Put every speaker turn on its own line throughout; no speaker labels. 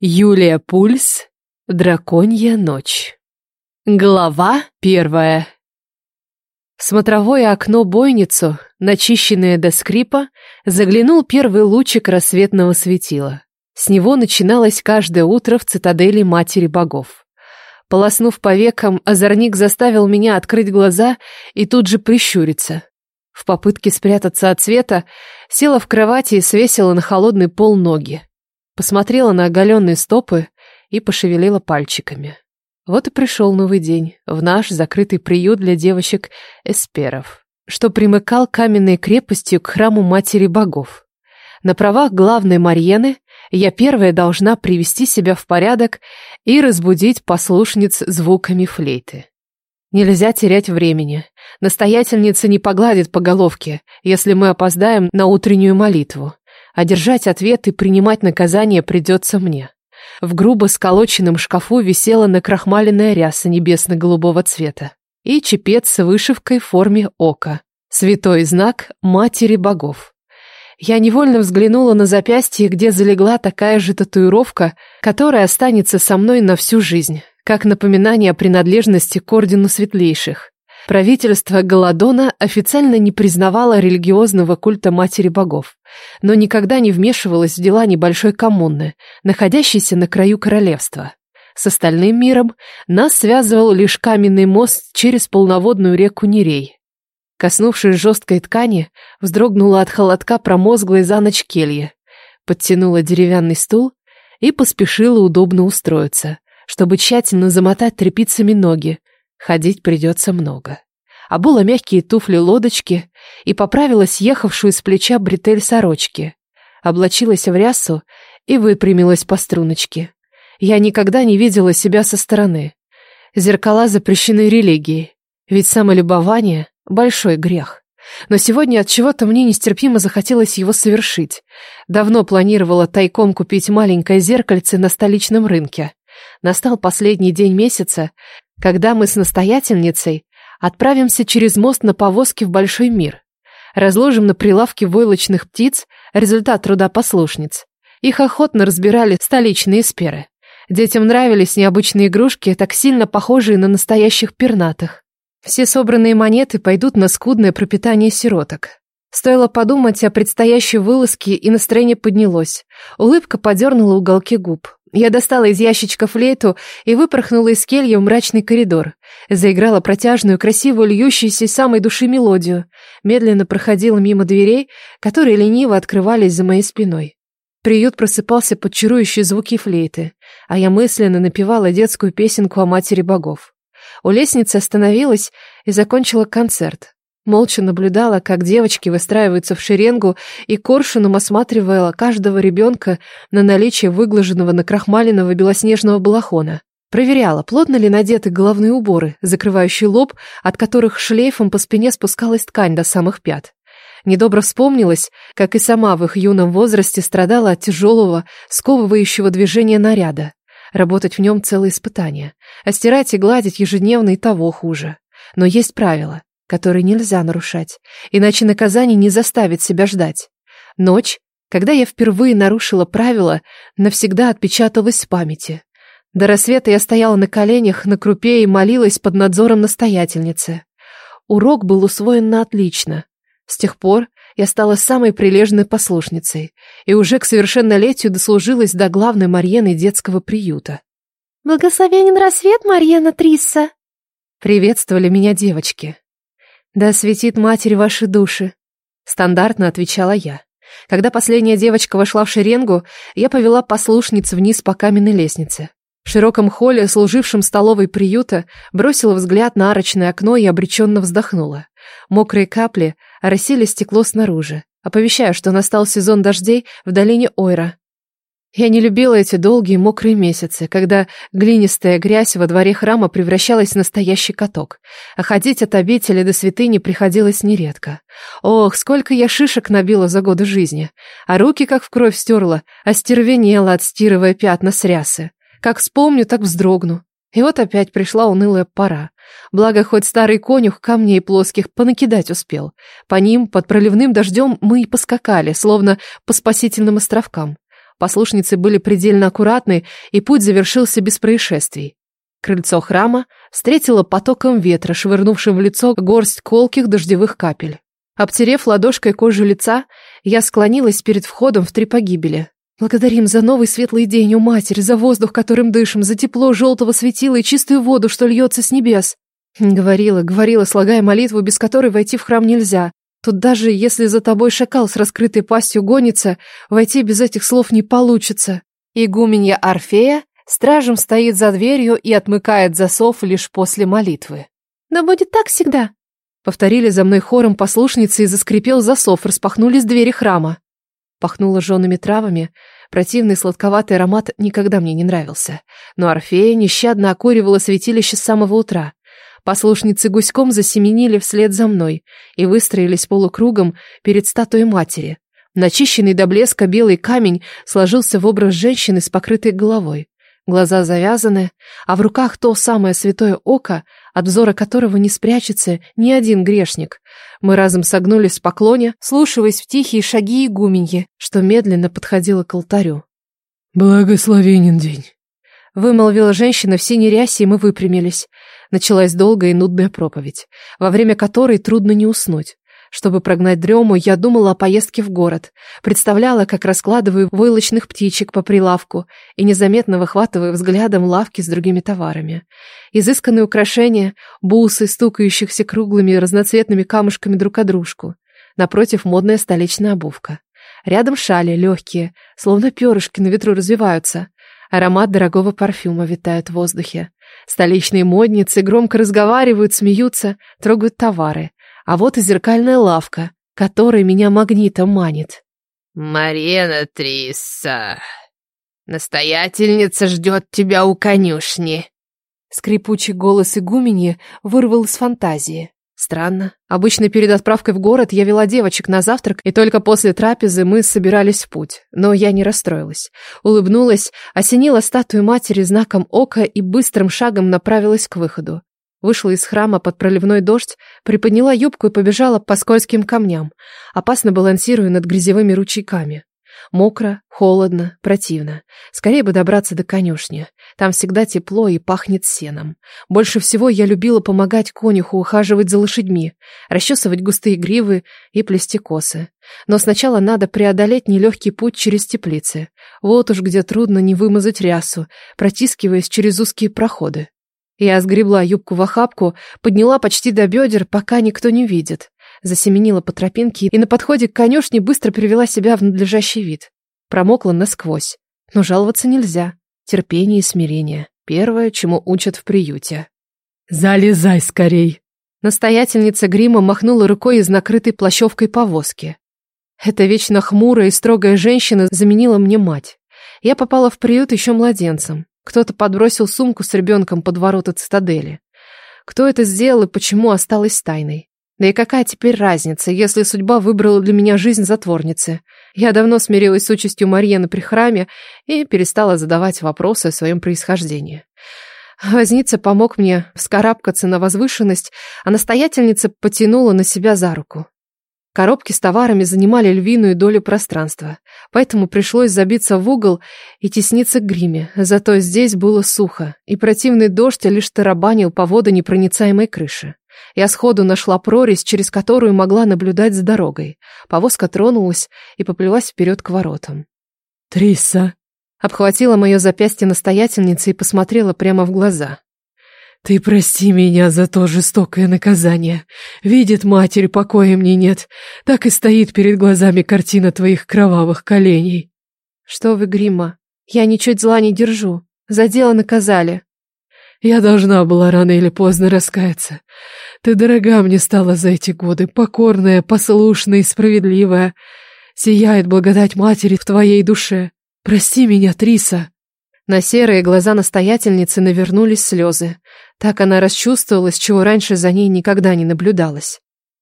Юлия Пульс. Драконья ночь. Глава первая. Смотровое окно бойницу, начищенное до скрипа, заглянул первый лучик рассветного светила. С него начиналось каждое утро в цитадели Матери Богов. Полоснув по векам, озорник заставил меня открыть глаза и тут же прищуриться. В попытке спрятаться от света, села в кровати и свесила на холодный пол ноги посмотрела на оголенные стопы и пошевелила пальчиками. Вот и пришел новый день в наш закрытый приют для девочек-эсперов, что примыкал каменной крепостью к храму Матери Богов. На правах главной Марьены я первая должна привести себя в порядок и разбудить послушниц звуками флейты. Нельзя терять времени. Настоятельница не погладит по головке, если мы опоздаем на утреннюю молитву а держать ответ и принимать наказание придется мне. В грубо сколоченном шкафу висела накрахмаленная ряса небесно-голубого цвета и чепец с вышивкой в форме ока. Святой знак Матери Богов. Я невольно взглянула на запястье, где залегла такая же татуировка, которая останется со мной на всю жизнь, как напоминание о принадлежности к Ордену Светлейших. Правительство Голодона официально не признавало религиозного культа Матери Богов, но никогда не вмешивалось в дела небольшой коммуны, находящейся на краю королевства. С остальным миром нас связывал лишь каменный мост через полноводную реку Нерей. Коснувшись жесткой ткани, вздрогнула от холодка промозглой за ночь кельи, подтянула деревянный стул и поспешила удобно устроиться, чтобы тщательно замотать тряпицами ноги, Ходить придется много. Обула мягкие туфли-лодочки и поправила съехавшую с плеча бретель сорочки. Облачилась в рясу и выпрямилась по струночке. Я никогда не видела себя со стороны. Зеркала запрещены религией, ведь самолюбование — большой грех. Но сегодня от чего-то мне нестерпимо захотелось его совершить. Давно планировала тайком купить маленькое зеркальце на столичном рынке. Настал последний день месяца, когда мы с настоятельницей отправимся через мост на повозке в большой мир. Разложим на прилавке войлочных птиц результат труда послушниц. Их охотно разбирали столичные сперы. Детям нравились необычные игрушки, так сильно похожие на настоящих пернатых. Все собранные монеты пойдут на скудное пропитание сироток. Стоило подумать о предстоящей вылазке, и настроение поднялось. Улыбка подернула уголки губ. Я достала из ящичка флейту и выпорхнула из кельи в мрачный коридор. Заиграла протяжную, красивую, льющуюся из самой души мелодию. Медленно проходила мимо дверей, которые лениво открывались за моей спиной. Приют просыпался под чарующие звуки флейты, а я мысленно напевала детскую песенку о матери богов. У лестницы остановилась и закончила концерт. Молча наблюдала, как девочки выстраиваются в шеренгу и коршуном осматривала каждого ребенка на наличие выглаженного накрахмаленного белоснежного балахона. Проверяла, плотно ли надеты головные уборы, закрывающие лоб, от которых шлейфом по спине спускалась ткань до самых пят. Недобро вспомнилось, как и сама в их юном возрасте страдала от тяжелого, сковывающего движения наряда. Работать в нем целое испытание, а стирать и гладить ежедневно и того хуже. Но есть правила который нельзя нарушать, иначе наказание не заставит себя ждать. Ночь, когда я впервые нарушила правила, навсегда отпечаталась в памяти. До рассвета я стояла на коленях на крупе и молилась под надзором настоятельницы. Урок был усвоен на отлично. С тех пор я стала самой прилежной послушницей и уже к совершеннолетию дослужилась до главной Марьены детского приюта.
«Благословенен рассвет, Марьена Трисса!»
Приветствовали меня девочки. «Да светит Матерь ваши души», — стандартно отвечала я. Когда последняя девочка вошла в шеренгу, я повела послушниц вниз по каменной лестнице. В широком холле, служившем столовой приюта, бросила взгляд на арочное окно и обреченно вздохнула. Мокрые капли оросили стекло снаружи, оповещая, что настал сезон дождей в долине Ойра. Я не любила эти долгие мокрые месяцы, когда глинистая грязь во дворе храма превращалась в настоящий каток, а ходить от обители до святыни приходилось нередко. Ох, сколько я шишек набила за годы жизни, а руки как в кровь стерла, остервенела, отстирывая пятна с рясы. Как вспомню, так вздрогну. И вот опять пришла унылая пора. Благо, хоть старый конюх камней плоских понакидать успел. По ним, под проливным дождем, мы и поскакали, словно по спасительным островкам. Послушницы были предельно аккуратны, и путь завершился без происшествий. Крыльцо храма встретило потоком ветра, швырнувшим в лицо горсть колких дождевых капель. Обтерев ладошкой кожу лица, я склонилась перед входом в три погибели. Благодарим за новый светлый день, у матери, за воздух, которым дышим, за тепло желтого светила и чистую воду, что льется с небес. Говорила, говорила, слагая молитву, без которой войти в храм нельзя. Тут даже если за тобой шакал с раскрытой пастью гонится, войти без этих слов не получится. Игуменья Орфея стражем стоит за дверью и отмыкает засов лишь после молитвы.
«Да будет так всегда», —
повторили за мной хором послушницы и заскрипел засов, распахнулись двери храма. Пахнуло жжеными травами, противный сладковатый аромат никогда мне не нравился, но Орфея нещадно окуривала святилище с самого утра. Послушницы гуськом засеменили вслед за мной и выстроились полукругом перед статуей матери. Начищенный до блеска белый камень сложился в образ женщины с покрытой головой. Глаза завязаны, а в руках то самое святое око, от взора которого не спрячется ни один грешник. Мы разом согнулись в поклоне, слушаясь в тихие шаги игуменьи, что медленно подходила к алтарю.
«Благословенен день!»
Вымолвила женщина в синей рясе, и мы выпрямились. Началась долгая и нудная проповедь, во время которой трудно не уснуть. Чтобы прогнать дрему, я думала о поездке в город, представляла, как раскладываю войлочных птичек по прилавку и незаметно выхватываю взглядом лавки с другими товарами. Изысканные украшения, бусы, стукающихся круглыми разноцветными камушками друг о дружку. Напротив модная столичная обувка. Рядом шали легкие, словно перышки на ветру развиваются. Аромат дорогого парфюма витает в воздухе. Столичные модницы громко разговаривают, смеются, трогают товары. А вот и зеркальная лавка, которая меня магнитом манит.
«Марина Трисса, настоятельница ждет тебя у конюшни».
Скрипучий голос игумени вырвал из фантазии. Странно. Обычно перед отправкой в город я вела девочек на завтрак, и только после трапезы мы собирались в путь. Но я не расстроилась. Улыбнулась, осенила статую матери знаком ока и быстрым шагом направилась к выходу. Вышла из храма под проливной дождь, приподняла юбку и побежала по скользким камням, опасно балансируя над грязевыми ручейками. Мокро, холодно, противно. Скорее бы добраться до конюшни. Там всегда тепло и пахнет сеном. Больше всего я любила помогать конюху ухаживать за лошадьми, расчесывать густые гривы и плести косы. Но сначала надо преодолеть нелегкий путь через теплицы. Вот уж где трудно не вымазать рясу, протискиваясь через узкие проходы. Я сгребла юбку в охапку, подняла почти до бедер, пока никто не видит. Засеменила по тропинке и на подходе к конюшне быстро привела себя в надлежащий вид. Промокла насквозь. Но жаловаться нельзя. Терпение и смирение. Первое, чему учат в приюте.
«Залезай скорей!»
Настоятельница грима махнула рукой из накрытой плащевкой повозки. Эта вечно хмурая и строгая женщина заменила мне мать. Я попала в приют еще младенцем. Кто-то подбросил сумку с ребенком под ворота цитадели. Кто это сделал и почему осталось тайной? Да и какая теперь разница, если судьба выбрала для меня жизнь затворницы? Я давно смирилась с участью Марьены при храме и перестала задавать вопросы о своем происхождении. Возница помог мне вскарабкаться на возвышенность, а настоятельница потянула на себя за руку. Коробки с товарами занимали львиную долю пространства, поэтому пришлось забиться в угол и тесниться к гриме. Зато здесь было сухо, и противный дождь лишь тарабанил по водонепроницаемой крыше. Я сходу нашла прорезь, через которую могла наблюдать за дорогой. Повозка тронулась и поплелась вперед к воротам.
«Триса!»
Обхватила мое запястье настоятельница и посмотрела прямо в глаза.
Ты прости меня за то жестокое наказание. Видит матерь, покоя мне нет. Так и стоит перед глазами картина твоих кровавых коленей.
Что вы, Грима? Я ничуть зла не держу. За дело наказали.
Я должна была рано или поздно раскаяться. Ты дорога мне стала за эти годы, покорная, послушная и справедливая. Сияет благодать матери в твоей душе. Прости меня, Триса.
На серые глаза настоятельницы навернулись слезы. Так она расчувствовалась, чего раньше за ней никогда не наблюдалось.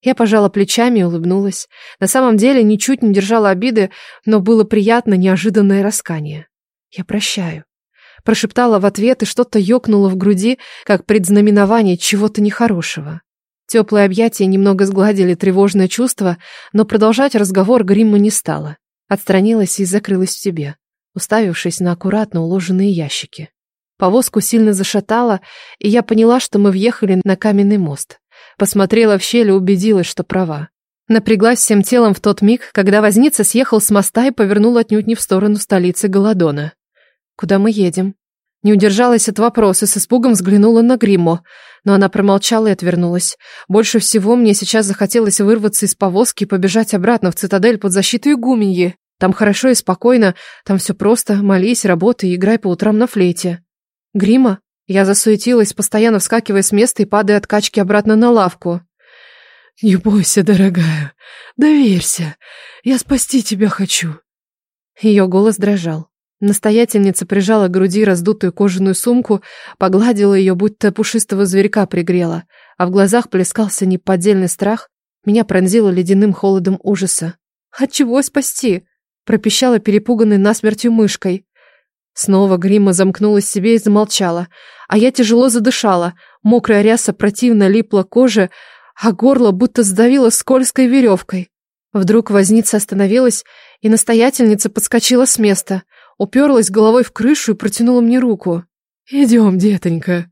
Я пожала плечами и улыбнулась. На самом деле ничуть не держала обиды, но было приятно неожиданное раскание. «Я прощаю», — прошептала в ответ, и что-то ёкнуло в груди, как предзнаменование чего-то нехорошего. Теплые объятия немного сгладили тревожное чувство, но продолжать разговор Гримма не стала. Отстранилась и закрылась в себе. уставившись на аккуратно уложенные ящики. Повозку сильно зашатало, и я поняла, что мы въехали на каменный мост. Посмотрела в щель и убедилась, что права. Напряглась всем телом в тот миг, когда возница съехал с моста и повернул отнюдь не в сторону столицы Голодона. «Куда мы едем?» Не удержалась от вопроса, с испугом взглянула на Гриммо, но она промолчала и отвернулась. Больше всего мне сейчас захотелось вырваться из повозки и побежать обратно в цитадель под защиту игуменьи. Там хорошо и спокойно, там все просто, молись, работай и играй по утрам на флейте. Грима? Я засуетилась, постоянно вскакивая с места и падая от качки обратно на лавку.
«Не бойся, дорогая, доверься, я спасти тебя хочу».
Ее голос дрожал. Настоятельница прижала к груди раздутую кожаную сумку, погладила ее, будто пушистого зверька пригрела, а в глазах плескался неподдельный страх, меня пронзило ледяным холодом ужаса. «От чего спасти?» — пропищала перепуганной насмертью мышкой. Снова грима замкнулась себе и замолчала, а я тяжело задышала, мокрая ряса противно липла коже, а горло будто сдавило скользкой веревкой. Вдруг возница остановилась, и настоятельница подскочила с места — уперлась головой в крышу и протянула мне руку.
«Идем, детонька».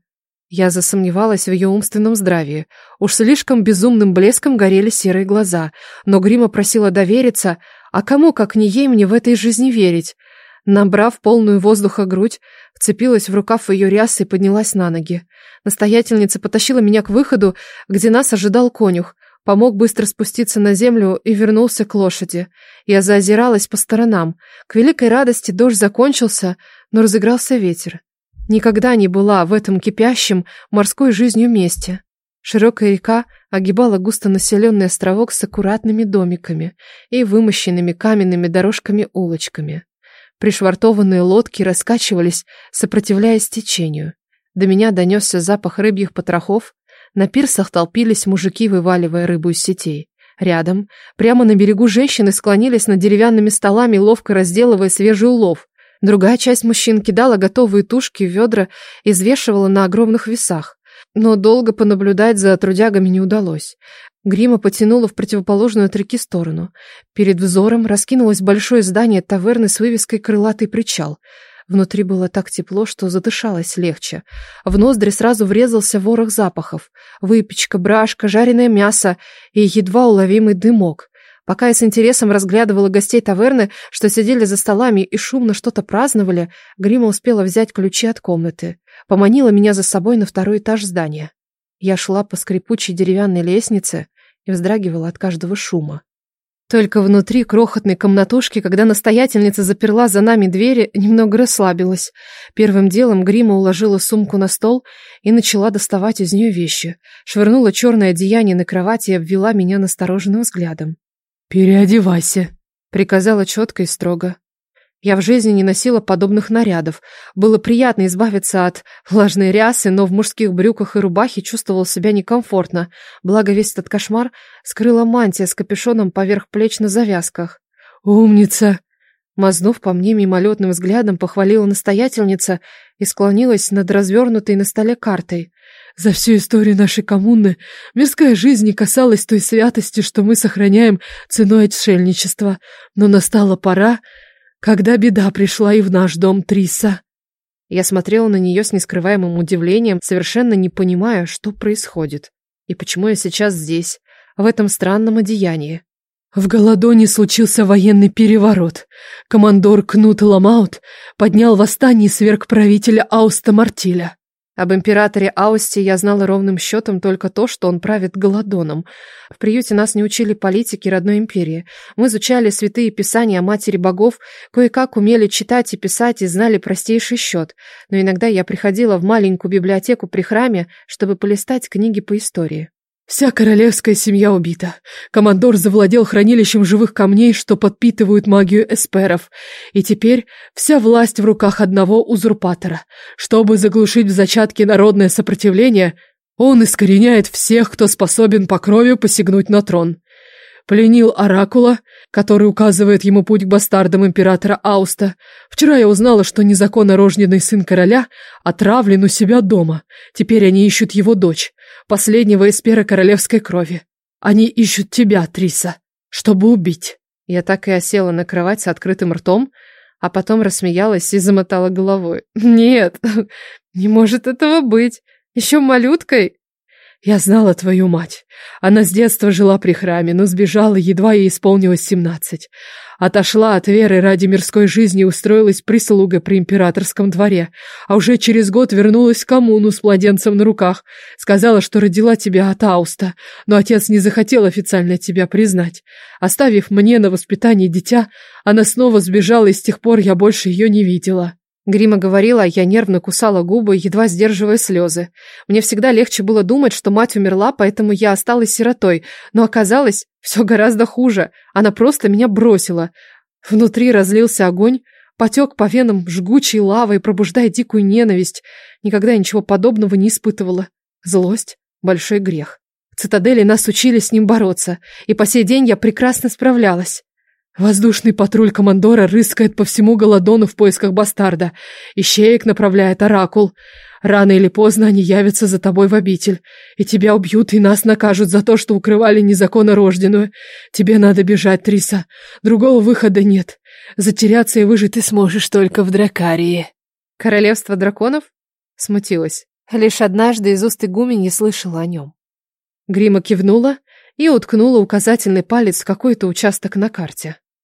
Я засомневалась в ее умственном здравии. Уж слишком безумным блеском горели серые глаза. Но Грима просила довериться, а кому, как не ей, мне в этой жизни верить? Набрав полную воздуха грудь, вцепилась в рукав ее рясы и поднялась на ноги. Настоятельница потащила меня к выходу, где нас ожидал конюх. Помог быстро спуститься на землю и вернулся к лошади. Я заозиралась по сторонам. К великой радости дождь закончился, но разыгрался ветер. Никогда не была в этом кипящем морской жизнью месте. Широкая река огибала густонаселенный островок с аккуратными домиками и вымощенными каменными дорожками-улочками. Пришвартованные лодки раскачивались, сопротивляясь течению. До меня донесся запах рыбьих потрохов, на пирсах толпились мужики, вываливая рыбу из сетей. Рядом, прямо на берегу женщины склонились над деревянными столами, ловко разделывая свежий улов. Другая часть мужчин кидала готовые тушки в ведра и взвешивала на огромных весах. Но долго понаблюдать за трудягами не удалось. Грима потянула в противоположную от реки сторону. Перед взором раскинулось большое здание таверны с вывеской «Крылатый причал». Внутри было так тепло, что задышалось легче. В ноздри сразу врезался ворох запахов. Выпечка, брашка, жареное мясо и едва уловимый дымок. Пока я с интересом разглядывала гостей таверны, что сидели за столами и шумно что-то праздновали, Грима успела взять ключи от комнаты. Поманила меня за собой на второй этаж здания. Я шла по скрипучей деревянной лестнице и вздрагивала от каждого шума. Только внутри крохотной комнатушки, когда настоятельница заперла за нами двери, немного расслабилась. Первым делом Грима уложила сумку на стол и начала доставать из нее вещи. Швырнула черное одеяние на кровать и обвела меня настороженным взглядом.
«Переодевайся», — приказала четко и строго. Я в жизни не носила подобных нарядов. Было приятно избавиться от влажной рясы, но в мужских брюках и рубахе чувствовал себя некомфортно. Благо весь этот кошмар скрыла мантия с капюшоном поверх плеч на завязках.
«Умница!» Мазнув по мне мимолетным взглядом, похвалила настоятельница и склонилась над развернутой на столе картой.
За всю историю нашей коммуны мирская жизнь не касалась той святости, что мы сохраняем ценой отшельничества. Но настала пора когда беда пришла и в наш дом Триса.
Я смотрела на нее с нескрываемым удивлением, совершенно не понимая, что происходит. И почему я сейчас здесь, в этом странном одеянии.
В Голодоне случился военный переворот. Командор Кнут Ламаут поднял восстание сверг правителя Ауста Мартиля.
Об императоре Аусте я знала ровным счетом только то, что он правит голодоном. В приюте нас не учили политике родной империи. Мы изучали святые писания матери богов, кое-как умели читать и писать и знали простейший счет. Но иногда я приходила в маленькую библиотеку при храме, чтобы полистать книги по истории.
Вся королевская семья убита. Командор завладел хранилищем живых камней, что подпитывают магию эсперов. И теперь вся власть в руках одного узурпатора. Чтобы заглушить в зачатке народное сопротивление, он искореняет всех, кто способен по крови посягнуть на трон. Пленил Оракула, который указывает ему путь к бастардам императора Ауста. Вчера я узнала, что незаконно рожденный сын короля отравлен у себя дома. Теперь они ищут его дочь последнего эспера королевской крови. Они ищут тебя, Триса, чтобы убить.
Я так и осела на кровать с открытым ртом, а потом рассмеялась и замотала головой. «Нет, не может этого быть. Еще малюткой?»
Я знала твою мать. Она с детства жила при храме, но сбежала, едва ей исполнилось семнадцать. Отошла от веры ради мирской жизни и устроилась прислугой при императорском дворе. А уже через год вернулась в коммуну с младенцем на руках. Сказала, что родила тебя от Ауста, но отец не захотел официально тебя признать. Оставив мне на воспитание дитя, она снова сбежала, и с тех пор я больше ее не видела.
Грима говорила, а я нервно кусала губы, едва сдерживая слезы. Мне всегда легче было думать, что мать умерла, поэтому я осталась сиротой, но оказалось, все гораздо хуже. Она просто меня бросила. Внутри разлился огонь, потек по венам жгучей лавой, пробуждая дикую ненависть. Никогда ничего подобного не испытывала. Злость — большой грех. В цитадели нас учили с ним бороться, и по сей день я прекрасно справлялась.
Воздушный патруль командора рыскает по всему Голодону в поисках бастарда. Ищеек направляет оракул. Рано или поздно они явятся за тобой в обитель. И тебя убьют, и нас накажут за то, что укрывали незаконно рожденную. Тебе надо бежать, Триса. Другого выхода нет. Затеряться и выжить ты сможешь только в Дракарии.
Королевство драконов? Смутилась. Лишь однажды из уст игуменьи слышала о нем. Грима кивнула и уткнула указательный палец в какой-то участок на карте.